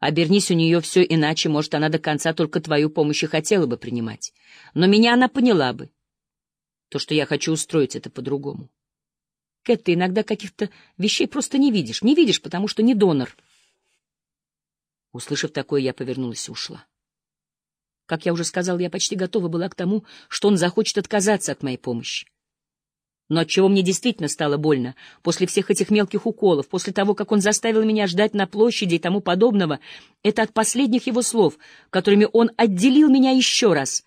Обернись у нее все иначе, может, она до конца только твою помощь и хотела бы принимать. Но меня она поняла бы. То, что я хочу устроить, это по-другому. Кэт, ты иногда каких-то вещей просто не видишь. Не видишь, потому что не донор. Услышав такое, я повернулась и ушла. Как я уже сказал, я почти готова была к тому, что он захочет отказаться от моей помощи. Но от чего мне действительно стало больно, после всех этих мелких уколов, после того, как он заставил меня ждать на площади и тому подобного, это от последних его слов, которыми он отделил меня еще раз.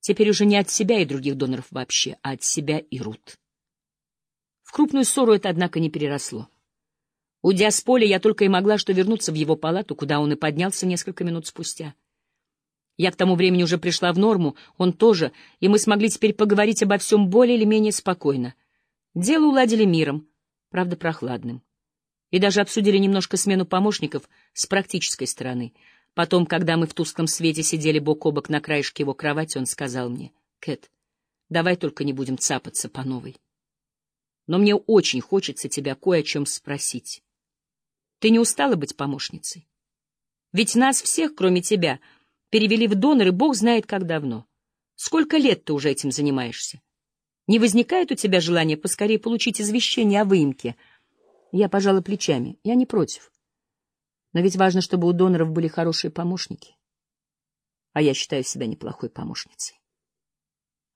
Теперь уже не от себя и других доноров вообще, а от себя и Рут. В крупную ссору это, однако, не переросло. Уйдя с поля, я только и могла что вернуться в его палату, куда он и поднялся несколько минут спустя. Я к тому времени уже пришла в норму, он тоже, и мы смогли теперь поговорить обо всем более или менее спокойно. Дело уладили миром, правда, прохладным. И даже обсудили немножко смену помощников с практической стороны. Потом, когда мы в тусклом свете сидели бок о бок на краешке его кровати, он сказал мне, «Кэт, давай только не будем цапаться по новой. Но мне очень хочется тебя кое о чем спросить. Ты не устала быть помощницей? Ведь нас всех, кроме тебя, — перевели в доноры бог знает как давно. Сколько лет ты уже этим занимаешься? Не возникает у тебя желания поскорее получить извещение о выемке? Я пожала плечами. Я не против. Но ведь важно, чтобы у доноров были хорошие помощники. А я считаю себя неплохой помощницей.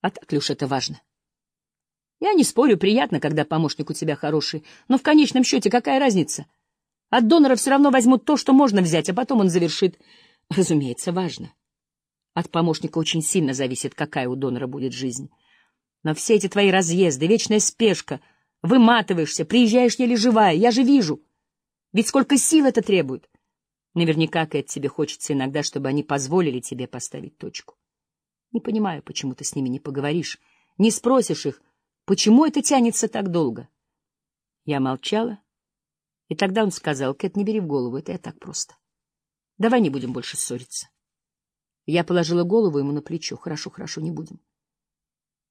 А так ли уж это важно? Я не спорю, приятно, когда помощник у тебя хороший, но в конечном счете какая разница? От донора все равно возьмут то, что можно взять, а потом он завершит Разумеется, важно. От помощника очень сильно зависит, какая у донора будет жизнь. Но все эти твои разъезды, вечная спешка, выматываешься, приезжаешь еле живая, я же вижу. Ведь сколько сил это требует. Наверняка, Кэт, тебе хочется иногда, чтобы они позволили тебе поставить точку. Не понимаю, почему ты с ними не поговоришь, не спросишь их, почему это тянется так долго. Я молчала, и тогда он сказал, Кэт, не бери в голову, это я так просто. Давай не будем больше ссориться. Я положила голову ему на плечо. Хорошо, хорошо, не будем.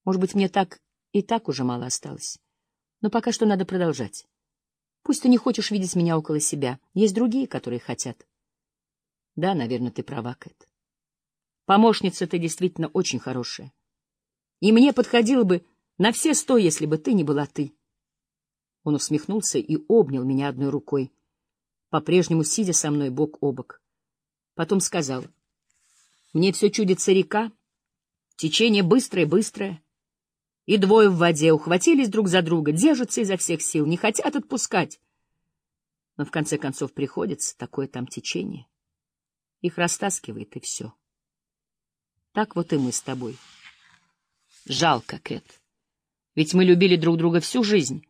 Может быть, мне так и так уже мало осталось. Но пока что надо продолжать. Пусть ты не хочешь видеть меня около себя. Есть другие, которые хотят. Да, наверное, ты права, Кэт. Помощница ты действительно очень хорошая. И мне подходило бы на все сто, если бы ты не была ты. Он усмехнулся и обнял меня одной рукой, по-прежнему сидя со мной бок о бок. Потом сказал, «Мне все чудится река, течение быстрое-быстрое, и двое в воде ухватились друг за друга, держатся изо всех сил, не хотят отпускать. Но в конце концов приходится такое там течение. Их растаскивает, и все. Так вот и мы с тобой. Жалко, Кэт. Ведь мы любили друг друга всю жизнь,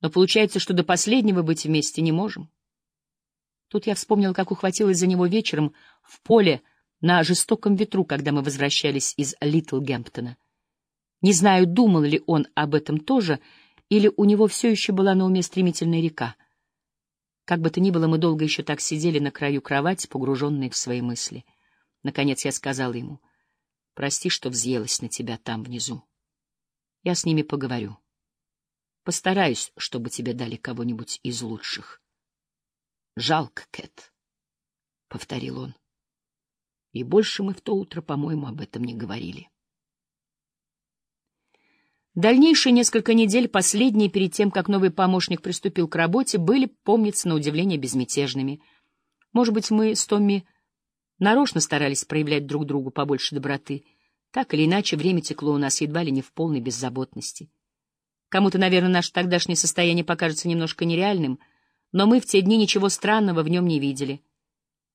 но получается, что до последнего быть вместе не можем. Тут я вспомнил, как ухватилась за него вечером в поле на жестоком ветру, когда мы возвращались из Литлгемптона. Не знаю, думал ли он об этом тоже, или у него все еще была на уме стремительная река. Как бы то ни было, мы долго еще так сидели на краю кровати, погруженные в свои мысли. Наконец я сказала ему, «Прости, что взъелась на тебя там внизу. Я с ними поговорю. Постараюсь, чтобы тебе дали кого-нибудь из лучших». Жалко, Кэт, — повторил он. И больше мы в то утро, по-моему, об этом не говорили. Дальнейшие несколько недель, последние перед тем, как новый помощник приступил к работе, были, помнится, на удивление безмятежными. Может быть, мы с Томми нарочно старались проявлять друг другу побольше доброты. Так или иначе, время текло у нас едва ли не в полной беззаботности. Кому-то, наверное, наше тогдашнее состояние покажется немножко нереальным — но мы в те дни ничего странного в нем не видели.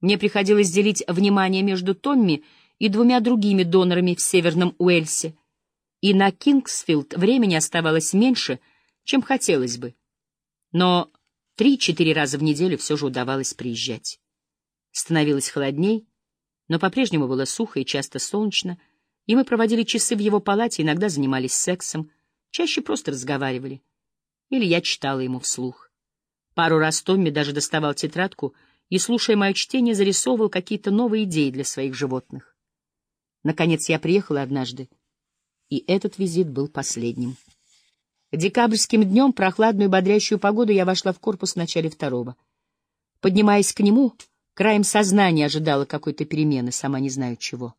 Мне приходилось делить внимание между Томми и двумя другими донорами в Северном Уэльсе, и на Кингсфилд времени оставалось меньше, чем хотелось бы. Но три-четыре раза в неделю все же удавалось приезжать. Становилось холодней, но по-прежнему было сухо и часто солнечно, и мы проводили часы в его палате, иногда занимались сексом, чаще просто разговаривали. Или я читала ему вслух. Пару раз Томми даже доставал тетрадку и, слушая мое чтение, зарисовывал какие-то новые идеи для своих животных. Наконец я приехала однажды, и этот визит был последним. Декабрьским днем, прохладную бодрящую погоду, я вошла в корпус в начале второго. Поднимаясь к нему, краем сознания ожидала какой-то перемены, сама не знаю чего.